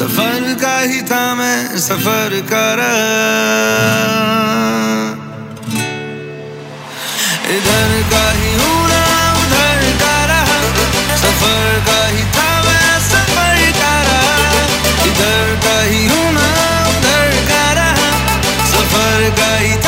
का ही था मैं सफ़र कर। इधर का ही ना उधर का रहा। सफ़र का ही था मैं सफ़र का रहा इधर का ही ना उधर का रहा। सफ़र का ही था